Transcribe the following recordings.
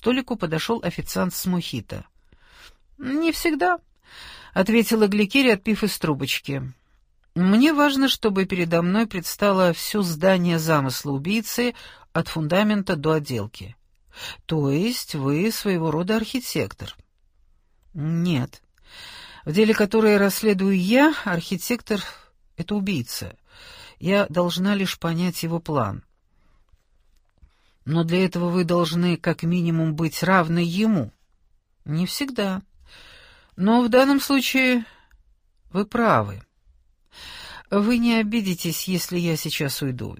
столику подошел официант с мохито. «Не всегда», — ответила Гликерия, отпив из трубочки. «Мне важно, чтобы передо мной предстало все здание замысла убийцы от фундамента до отделки. То есть вы своего рода архитектор?» «Нет. В деле, которое расследую я, архитектор — это убийца. Я должна лишь понять его план. Но для этого вы должны как минимум быть равны ему. Не всегда. Но в данном случае вы правы. Вы не обидитесь, если я сейчас уйду.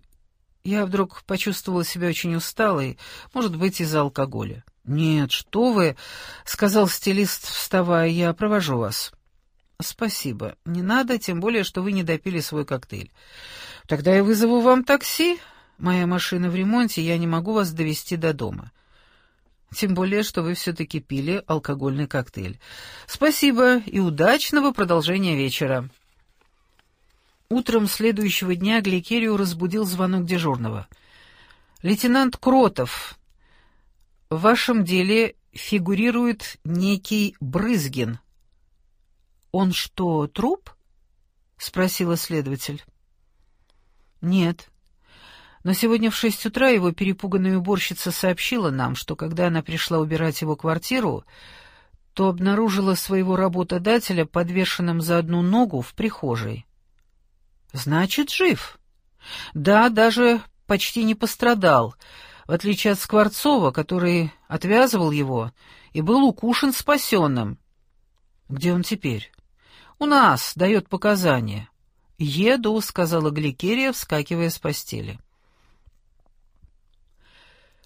Я вдруг почувствовала себя очень усталой, может быть, из-за алкоголя. «Нет, что вы!» — сказал стилист, вставая, — «я провожу вас». «Спасибо. Не надо, тем более, что вы не допили свой коктейль. Тогда я вызову вам такси. Моя машина в ремонте, я не могу вас довести до дома. Тем более, что вы все-таки пили алкогольный коктейль. Спасибо и удачного продолжения вечера». Утром следующего дня Гликерию разбудил звонок дежурного. «Лейтенант Кротов, в вашем деле фигурирует некий Брызгин». «Он что, труп?» — спросила следователь. «Нет. Но сегодня в шесть утра его перепуганная уборщица сообщила нам, что когда она пришла убирать его квартиру, то обнаружила своего работодателя подвешенным за одну ногу в прихожей. Значит, жив. Да, даже почти не пострадал, в отличие от Скворцова, который отвязывал его и был укушен спасенным. Где он теперь? У нас, дает показания. «Еду», — сказала Гликерия, вскакивая с постели.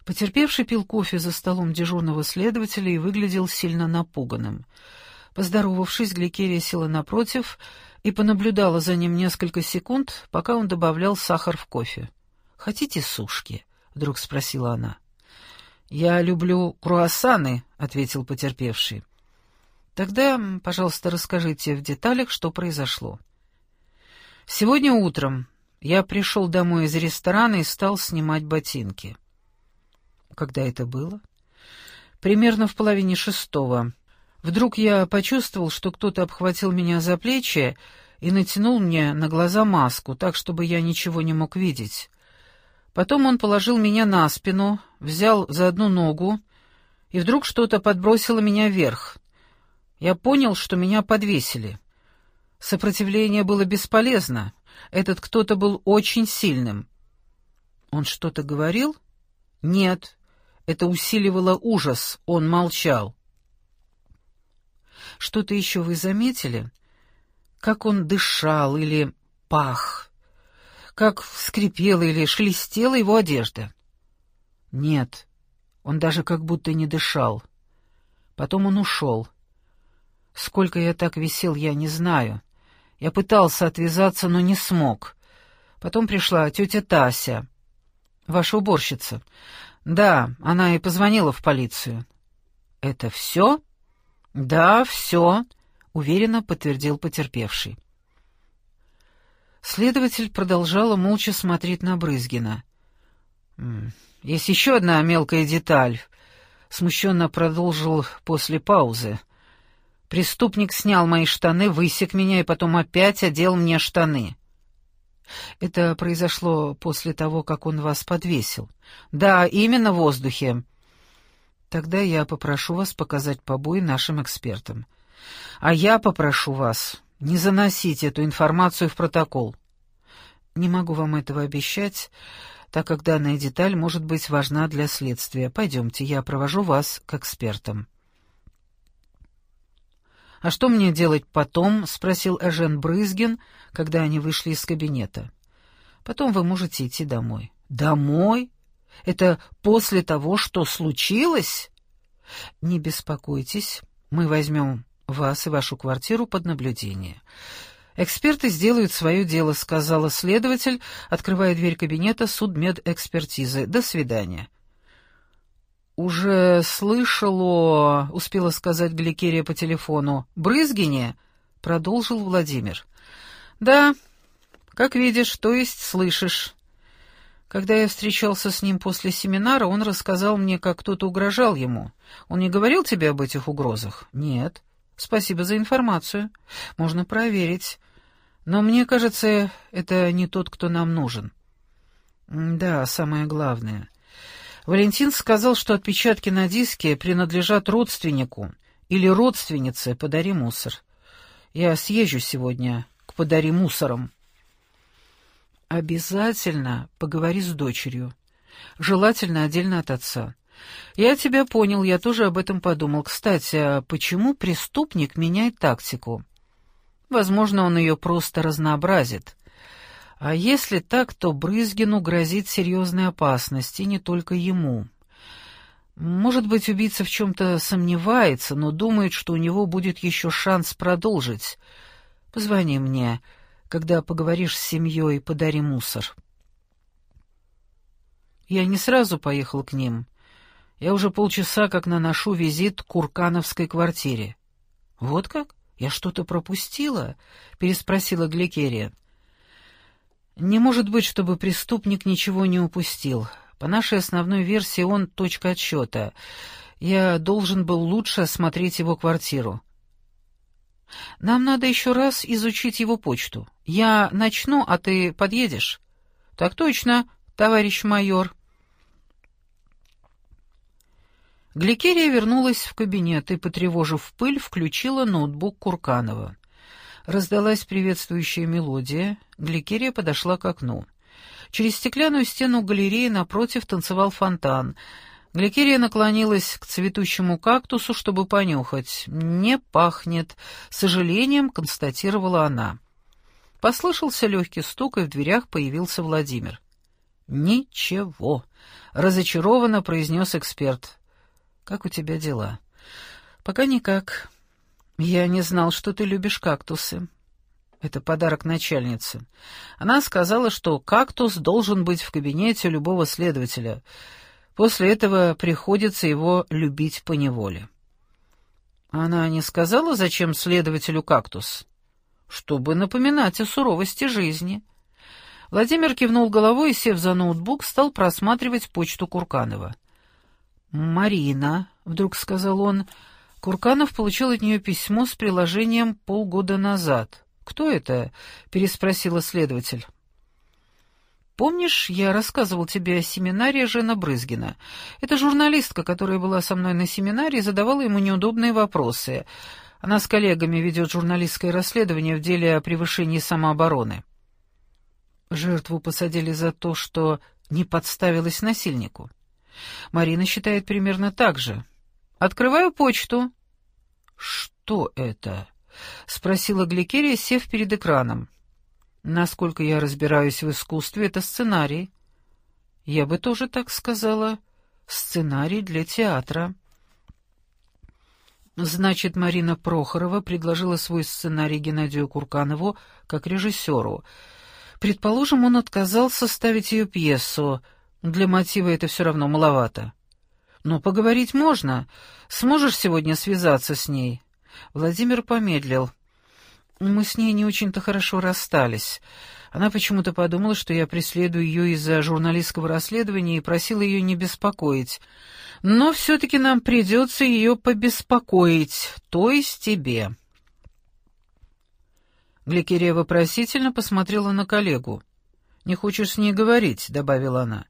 Потерпевший пил кофе за столом дежурного следователя и выглядел сильно напуганным. Поздоровавшись, Гликерия села напротив и понаблюдала за ним несколько секунд, пока он добавлял сахар в кофе. «Хотите сушки?» — вдруг спросила она. «Я люблю круассаны», — ответил потерпевший. «Тогда, пожалуйста, расскажите в деталях, что произошло». «Сегодня утром я пришел домой из ресторана и стал снимать ботинки». «Когда это было?» «Примерно в половине шестого». Вдруг я почувствовал, что кто-то обхватил меня за плечи и натянул мне на глаза маску, так, чтобы я ничего не мог видеть. Потом он положил меня на спину, взял за одну ногу, и вдруг что-то подбросило меня вверх. Я понял, что меня подвесили. Сопротивление было бесполезно. Этот кто-то был очень сильным. Он что-то говорил? Нет. Это усиливало ужас. Он молчал. Что-то еще вы заметили? Как он дышал или пах? Как скрипела или шелестела его одежда? Нет, он даже как будто не дышал. Потом он ушел. Сколько я так висел, я не знаю. Я пытался отвязаться, но не смог. Потом пришла тетя Тася, ваша уборщица. Да, она и позвонила в полицию. Это все? «Да, все», — уверенно подтвердил потерпевший. Следователь продолжала молча смотреть на Брызгина. «Есть еще одна мелкая деталь», — смущенно продолжил после паузы. «Преступник снял мои штаны, высек меня и потом опять одел мне штаны». «Это произошло после того, как он вас подвесил?» «Да, именно в воздухе». Тогда я попрошу вас показать побои нашим экспертам. А я попрошу вас не заносить эту информацию в протокол. Не могу вам этого обещать, так как данная деталь может быть важна для следствия. Пойдемте, я провожу вас к экспертам. «А что мне делать потом?» — спросил Эжен Брызгин, когда они вышли из кабинета. «Потом вы можете идти домой». «Домой?» Это после того, что случилось? Не беспокойтесь, мы возьмем вас и вашу квартиру под наблюдение. Эксперты сделают свое дело, сказала следователь, открывая дверь кабинета судмедэкспертизы. До свидания. «Уже слышало, — успела сказать Гликерия по телефону, — брызгине?» — продолжил Владимир. «Да, как видишь, то есть слышишь. Когда я встречался с ним после семинара, он рассказал мне, как кто-то угрожал ему. Он не говорил тебе об этих угрозах? Нет. Спасибо за информацию. Можно проверить. Но мне кажется, это не тот, кто нам нужен. Да, самое главное. Валентин сказал, что отпечатки на диске принадлежат родственнику или родственнице «Подари мусор». Я съезжу сегодня к «Подари мусорам». Обязательно поговори с дочерью. Желательно отдельно от отца. Я тебя понял, я тоже об этом подумал. Кстати, а почему преступник меняет тактику? Возможно, он ее просто разнообразит. А если так, то Брызгину грозит серьезная опасность, и не только ему. Может быть, убийца в чем-то сомневается, но думает, что у него будет еще шанс продолжить. Позвони мне, когда поговоришь с семьей, подари мусор. Я не сразу поехал к ним. Я уже полчаса как наношу визит к Куркановской квартире. Вот как? Я что-то пропустила? переспросила Гликерия. Не может быть, чтобы преступник ничего не упустил. По нашей основной версии он точка отсчета. Я должен был лучше осмотреть его квартиру. Нам надо еще раз изучить его почту. Я начну, а ты подъедешь? Так точно, товарищ майор. Гликерия вернулась в кабинет и, потревожив пыль, включила ноутбук Курканова. Раздалась приветствующая мелодия, Гликерия подошла к окну. Через стеклянную стену галереи напротив танцевал фонтан. Гликерия наклонилась к цветущему кактусу, чтобы понюхать. «Не пахнет», — сожалением констатировала она. Послышался легкий стук, и в дверях появился Владимир. «Ничего», — разочарованно произнес эксперт. «Как у тебя дела?» «Пока никак. Я не знал, что ты любишь кактусы». Это подарок начальнице. Она сказала, что кактус должен быть в кабинете любого следователя. После этого приходится его любить по неволе. Она не сказала, зачем следователю кактус? Чтобы напоминать о суровости жизни. Владимир кивнул головой и, сев за ноутбук, стал просматривать почту Курканова. «Марина», — вдруг сказал он, — Курканов получил от нее письмо с приложением полгода назад. «Кто это?» — переспросила следователь. «Помнишь, я рассказывал тебе о семинаре Жена Брызгина? Это журналистка, которая была со мной на семинаре и задавала ему неудобные вопросы. Она с коллегами ведет журналистское расследование в деле о превышении самообороны». Жертву посадили за то, что не подставилась насильнику. Марина считает примерно так же. «Открываю почту». «Что это?» — спросила Гликерия, сев перед экраном. «Насколько я разбираюсь в искусстве, это сценарий». «Я бы тоже так сказала. Сценарий для театра». Значит, Марина Прохорова предложила свой сценарий Геннадию Курканову как режиссеру. Предположим, он отказался ставить ее пьесу. Для мотива это все равно маловато. Но поговорить можно. Сможешь сегодня связаться с ней? Владимир помедлил. Мы с ней не очень-то хорошо расстались. Она почему-то подумала, что я преследую ее из-за журналистского расследования и просила ее не беспокоить. Но все-таки нам придется ее побеспокоить, то есть тебе. Гликерия вопросительно посмотрела на коллегу. «Не хочешь с ней говорить?» — добавила она.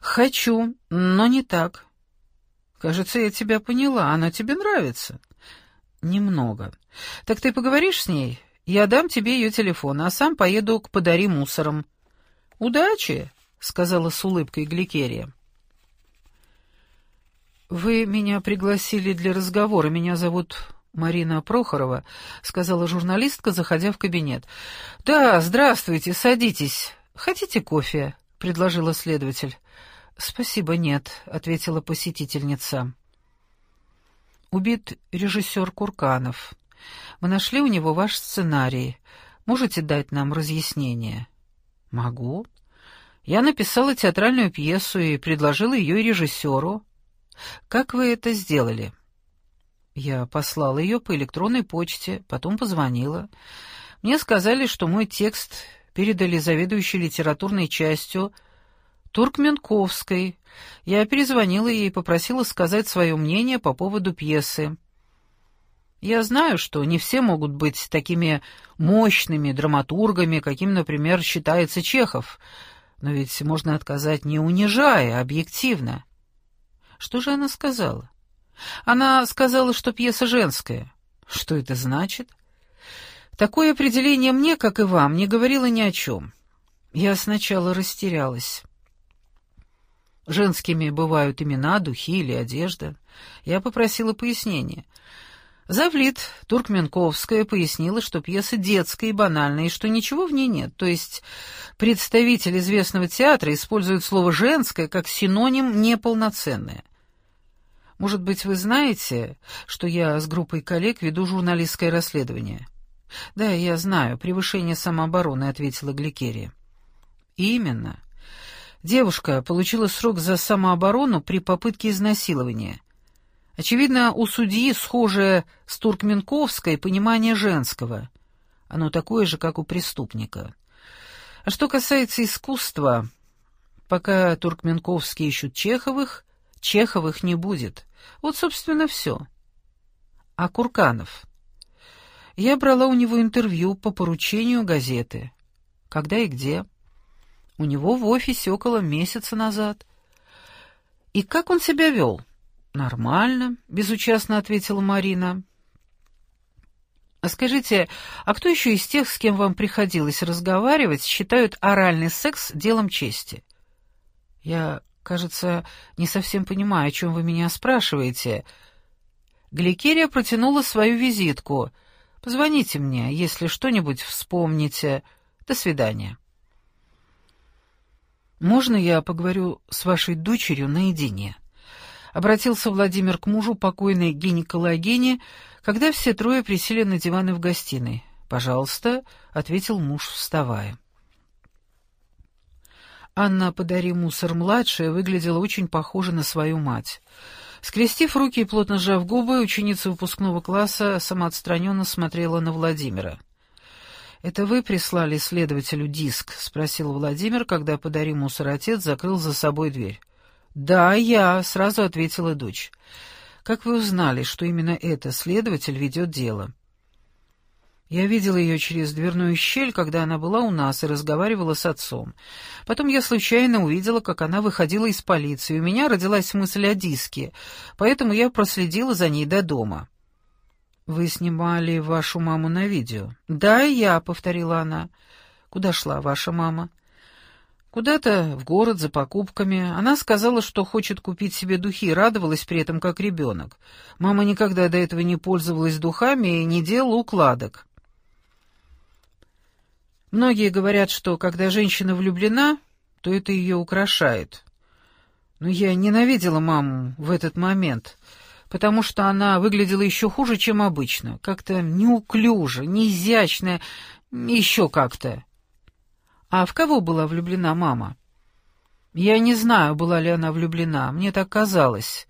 «Хочу, но не так. Кажется, я тебя поняла. Она тебе нравится?» «Немного. Так ты поговоришь с ней? Я дам тебе ее телефон, а сам поеду к «Подари мусорам». «Удачи!» — сказала с улыбкой Гликерия. «Вы меня пригласили для разговора. Меня зовут Марина Прохорова», — сказала журналистка, заходя в кабинет. «Да, здравствуйте, садитесь. Хотите кофе?» — предложила следователь. «Спасибо, нет», — ответила посетительница. Убит режиссер Курканов. Мы нашли у него ваш сценарий. Можете дать нам разъяснение? Могу. Я написала театральную пьесу и предложила ее режиссеру. Как вы это сделали? Я послала ее по электронной почте, потом позвонила. Мне сказали, что мой текст передали заведующей литературной частью, Туркменковской. Я перезвонила ей и попросила сказать свое мнение по поводу пьесы. Я знаю, что не все могут быть такими мощными драматургами, каким, например, считается Чехов, но ведь можно отказать не унижая, а объективно. Что же она сказала? Она сказала, что пьеса женская. Что это значит? Такое определение мне, как и вам, не говорило ни о чем. Я сначала растерялась. Женскими бывают имена, духи или одежда. Я попросила пояснения. Завлит Туркменковская пояснила, что пьеса детская и банальная, и что ничего в ней нет. То есть представитель известного театра использует слово «женское» как синоним «неполноценное». Может быть, вы знаете, что я с группой коллег веду журналистское расследование? Да, я знаю, превышение самообороны, ответила Гликерия. Именно. Девушка получила срок за самооборону при попытке изнасилования. Очевидно, у судьи схожее с Туркменковской понимание женского. Оно такое же, как у преступника. А что касается искусства, пока Туркменковские ищут Чеховых, Чеховых не будет. Вот, собственно, все. А Курканов? Я брала у него интервью по поручению газеты. Когда и где? У него в офисе около месяца назад. И как он себя вел? «Нормально», — безучастно ответила Марина. «А скажите, а кто еще из тех, с кем вам приходилось разговаривать, считают оральный секс делом чести?» «Я, кажется, не совсем понимаю, о чем вы меня спрашиваете». Гликерия протянула свою визитку. «Позвоните мне, если что-нибудь вспомните. До свидания». «Можно я поговорю с вашей дочерью наедине?» Обратился Владимир к мужу покойной гинекологини, когда все трое присели на диваны в гостиной. «Пожалуйста», — ответил муж, вставая. Анна «Подари мусор-младшая» выглядела очень похоже на свою мать. Скрестив руки и плотно сжав губы, ученица выпускного класса самоотстраненно смотрела на Владимира. «Это вы прислали следователю диск?» — спросил Владимир, когда «Подари мусор» отец закрыл за собой дверь. «Да, я», — сразу ответила дочь. «Как вы узнали, что именно это следователь ведет дело?» Я видела ее через дверную щель, когда она была у нас и разговаривала с отцом. Потом я случайно увидела, как она выходила из полиции. У меня родилась мысль о диске, поэтому я проследила за ней до дома. «Вы снимали вашу маму на видео?» «Да, я», — повторила она. «Куда шла ваша мама?» Куда-то в город за покупками. Она сказала, что хочет купить себе духи, радовалась при этом как ребенок. Мама никогда до этого не пользовалась духами и не делала укладок. Многие говорят, что когда женщина влюблена, то это ее украшает. Но я ненавидела маму в этот момент, потому что она выглядела еще хуже, чем обычно, как-то неуклюже, неизящно, еще как-то. А в кого была влюблена мама? Я не знаю, была ли она влюблена, мне так казалось.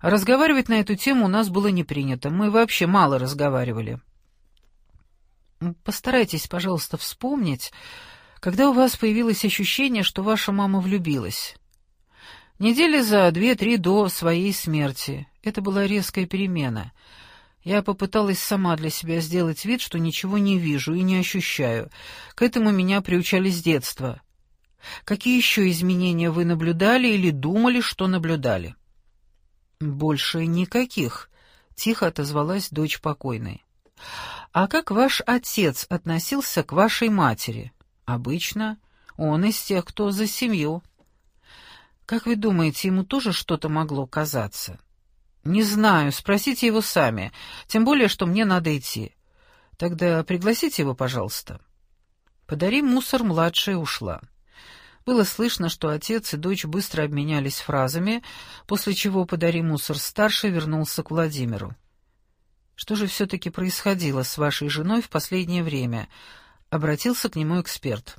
Разговаривать на эту тему у нас было не принято, мы вообще мало разговаривали. Постарайтесь, пожалуйста, вспомнить, когда у вас появилось ощущение, что ваша мама влюбилась. Недели за две-три до своей смерти. Это была резкая перемена — я попыталась сама для себя сделать вид, что ничего не вижу и не ощущаю. К этому меня приучали с детства. Какие еще изменения вы наблюдали или думали, что наблюдали? Больше никаких, тихо отозвалась дочь покойной. А как ваш отец относился к вашей матери? Обычно он из тех, кто за семью. Как вы думаете, ему тоже что-то могло казаться? «Не знаю, спросите его сами, тем более, что мне надо идти. Тогда пригласите его, пожалуйста». «Подари мусор» младшая ушла. Было слышно, что отец и дочь быстро обменялись фразами, после чего «Подари мусор» старший вернулся к Владимиру. «Что же все-таки происходило с вашей женой в последнее время?» — обратился к нему эксперт.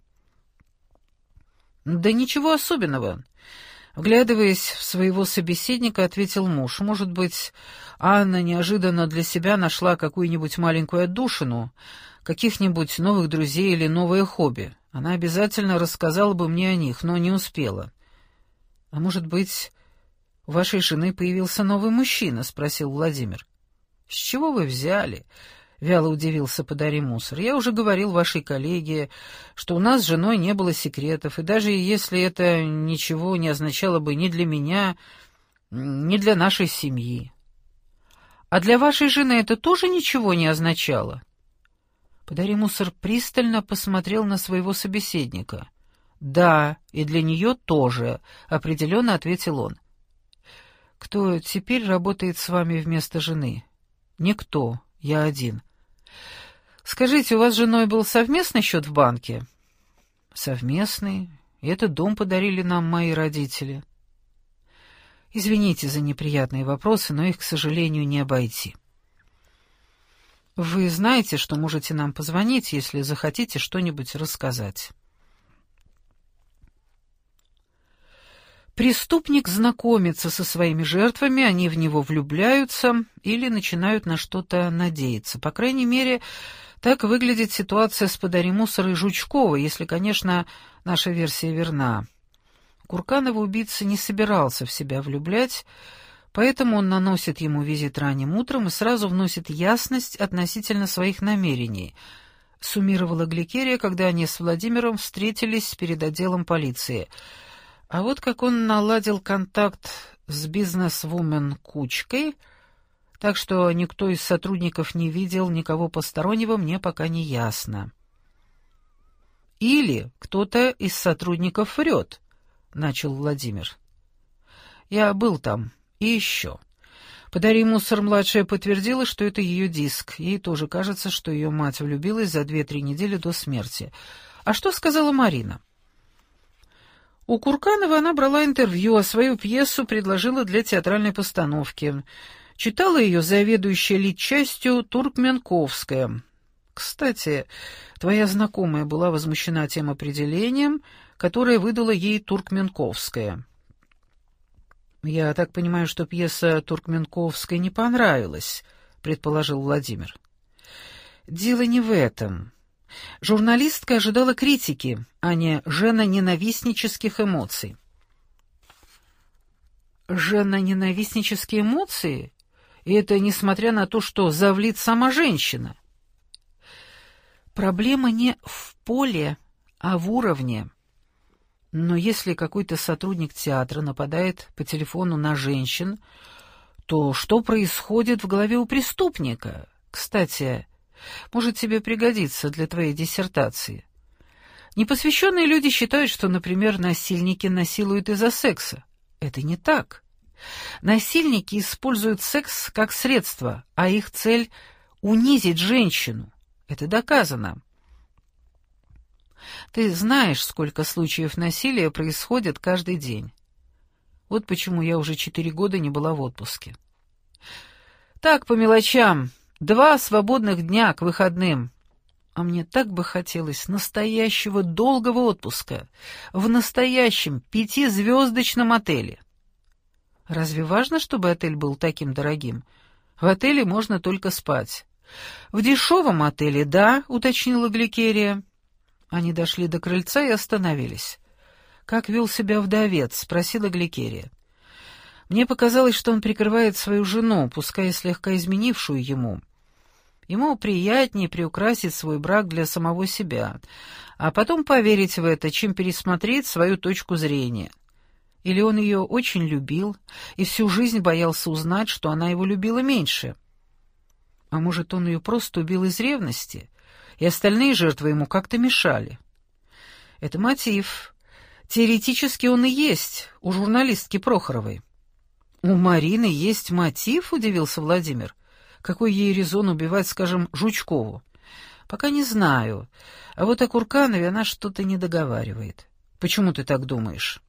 «Да ничего особенного. Вглядываясь в своего собеседника, ответил муж. «Может быть, Анна неожиданно для себя нашла какую-нибудь маленькую отдушину, каких-нибудь новых друзей или новое хобби. Она обязательно рассказала бы мне о них, но не успела. «А может быть, у вашей жены появился новый мужчина?» — спросил Владимир. «С чего вы взяли?» — вяло удивился «Подари мусор». «Я уже говорил вашей коллеге, что у нас с женой не было секретов, и даже если это ничего не означало бы ни для меня, ни для нашей семьи». «А для вашей жены это тоже ничего не означало?» «Подари мусор» пристально посмотрел на своего собеседника. «Да, и для нее тоже», — определенно ответил он. «Кто теперь работает с вами вместо жены?» «Никто. Я один». «Скажите, у вас с женой был совместный счет в банке?» «Совместный. Этот дом подарили нам мои родители». «Извините за неприятные вопросы, но их, к сожалению, не обойти». «Вы знаете, что можете нам позвонить, если захотите что-нибудь рассказать». Преступник знакомится со своими жертвами, они в него влюбляются или начинают на что-то надеяться. По крайней мере, так выглядит ситуация с «Подари мусор» и Жучкова, если, конечно, наша версия верна. Курканова убийца не собирался в себя влюблять, поэтому он наносит ему визит ранним утром и сразу вносит ясность относительно своих намерений, суммировала Гликерия, когда они с Владимиром встретились перед отделом полиции — а вот как он наладил контакт с бизнес-вумен Кучкой, так что никто из сотрудников не видел никого постороннего, мне пока не ясно. «Или кто-то из сотрудников врет», — начал Владимир. «Я был там. И еще. Подари мусор-младшая подтвердила, что это ее диск. Ей тоже кажется, что ее мать влюбилась за две-три недели до смерти. А что сказала Марина?» У Курканова она брала интервью, а свою пьесу предложила для театральной постановки. Читала ее заведующая литчастью Туркменковская. Кстати, твоя знакомая была возмущена тем определением, которое выдала ей Туркменковская. «Я так понимаю, что пьеса Туркменковской не понравилась», — предположил Владимир. «Дело не в этом. Журналистка ожидала критики, а не жена-ненавистнических эмоций. Жена-ненавистнические эмоции? И это несмотря на то, что завлит сама женщина. Проблема не в поле, а в уровне. Но если какой-то сотрудник театра нападает по телефону на женщин, то что происходит в голове у преступника? Кстати, может тебе пригодиться для твоей диссертации. Непосвященные люди считают, что, например, насильники насилуют из-за секса. Это не так. Насильники используют секс как средство, а их цель — унизить женщину. Это доказано. Ты знаешь, сколько случаев насилия происходит каждый день. Вот почему я уже четыре года не была в отпуске. Так, по мелочам, Два свободных дня к выходным. А мне так бы хотелось настоящего долгого отпуска в настоящем пятизвездочном отеле. Разве важно, чтобы отель был таким дорогим? В отеле можно только спать. В дешевом отеле, да, уточнила Гликерия. Они дошли до крыльца и остановились. Как вел себя вдовец, спросила Гликерия. Мне показалось, что он прикрывает свою жену, пускай слегка изменившую ему. Ему приятнее приукрасить свой брак для самого себя, а потом поверить в это, чем пересмотреть свою точку зрения. Или он ее очень любил и всю жизнь боялся узнать, что она его любила меньше. А может, он ее просто убил из ревности, и остальные жертвы ему как-то мешали. Это мотив. Теоретически он и есть у журналистки Прохоровой. «У Марины есть мотив?» — удивился Владимир. «Какой ей резон убивать, скажем, Жучкову?» «Пока не знаю. А вот о Курканове она что-то не договаривает. Почему ты так думаешь?»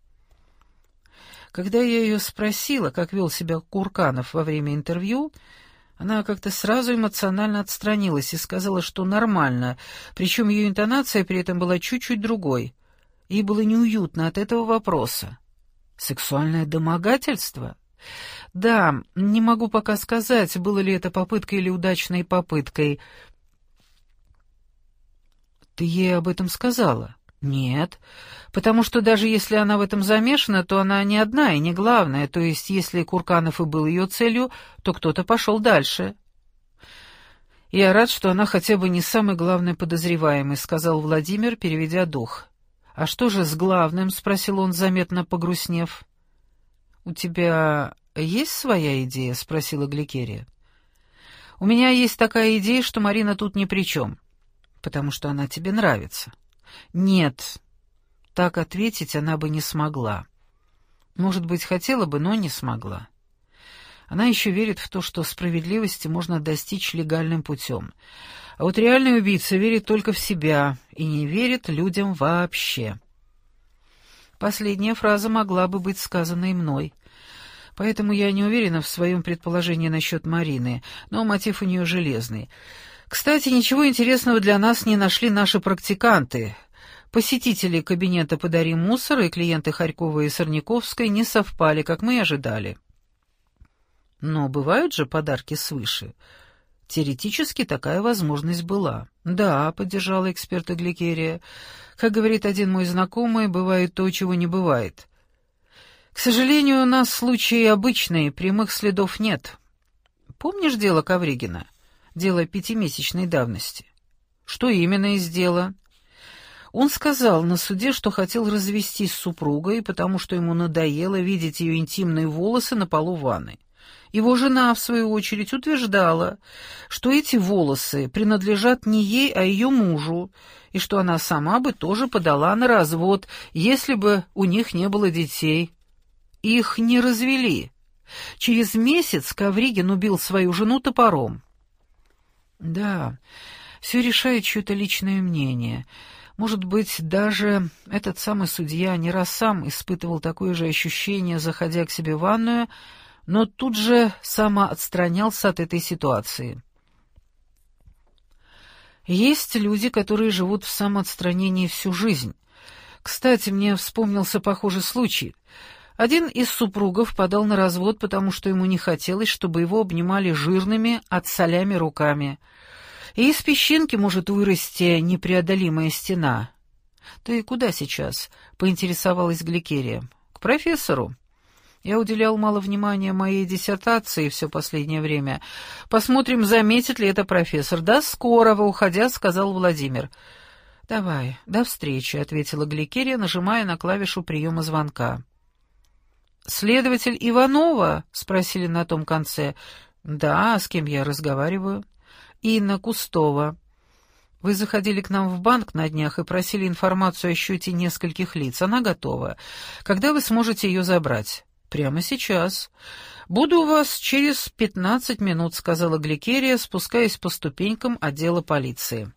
Когда я ее спросила, как вел себя Курканов во время интервью, она как-то сразу эмоционально отстранилась и сказала, что нормально, причем ее интонация при этом была чуть-чуть другой. Ей было неуютно от этого вопроса. «Сексуальное домогательство?» Да, не могу пока сказать, было ли это попыткой или удачной попыткой. Ты ей об этом сказала? Нет, потому что даже если она в этом замешана, то она не одна и не главная, то есть если Курканов и был ее целью, то кто-то пошел дальше. «Я рад, что она хотя бы не самый главный подозреваемый», — сказал Владимир, переведя дух. «А что же с главным?» — спросил он, заметно погрустнев. «У тебя есть своя идея?» — спросила Гликерия. «У меня есть такая идея, что Марина тут ни при чем, потому что она тебе нравится». «Нет», — так ответить она бы не смогла. Может быть, хотела бы, но не смогла. Она еще верит в то, что справедливости можно достичь легальным путем. А вот реальный убийца верит только в себя и не верит людям вообще. Последняя фраза могла бы быть сказана и мной. Поэтому я не уверена в своем предположении насчет Марины, но мотив у нее железный. Кстати, ничего интересного для нас не нашли наши практиканты. Посетители кабинета «Подари мусор» и клиенты Харькова и Сорняковской не совпали, как мы и ожидали. Но бывают же подарки свыше. Теоретически такая возможность была. Да, поддержала эксперта Гликерия. Как говорит один мой знакомый, бывает то, чего не бывает. К сожалению, у нас случаи обычные, прямых следов нет. Помнишь дело Ковригина? Дело пятимесячной давности. Что именно из дела? Он сказал на суде, что хотел развестись с супругой, потому что ему надоело видеть ее интимные волосы на полу ванны. Его жена, в свою очередь, утверждала, что эти волосы принадлежат не ей, а ее мужу, и что она сама бы тоже подала на развод, если бы у них не было детей. Их не развели. Через месяц Ковригин убил свою жену топором. Да, все решает чье-то личное мнение. Может быть, даже этот самый судья не раз сам испытывал такое же ощущение, заходя к себе в ванную, но тут же самоотстранялся от этой ситуации. Есть люди, которые живут в самоотстранении всю жизнь. Кстати, мне вспомнился похожий случай. Один из супругов подал на развод, потому что ему не хотелось, чтобы его обнимали жирными, отсолями руками. И из песчинки может вырасти непреодолимая стена. «Ты куда сейчас?» — поинтересовалась Гликерия. «К профессору». Я уделял мало внимания моей диссертации все последнее время. Посмотрим, заметит ли это профессор. Да, скорого, уходя, сказал Владимир. «Давай, до встречи», — ответила Гликерия, нажимая на клавишу приема звонка. «Следователь Иванова?» — спросили на том конце. «Да, с кем я разговариваю?» «Инна Кустова». «Вы заходили к нам в банк на днях и просили информацию о счете нескольких лиц. Она готова. Когда вы сможете ее забрать?» «Прямо сейчас. Буду у вас через пятнадцать минут», — сказала Гликерия, спускаясь по ступенькам отдела полиции.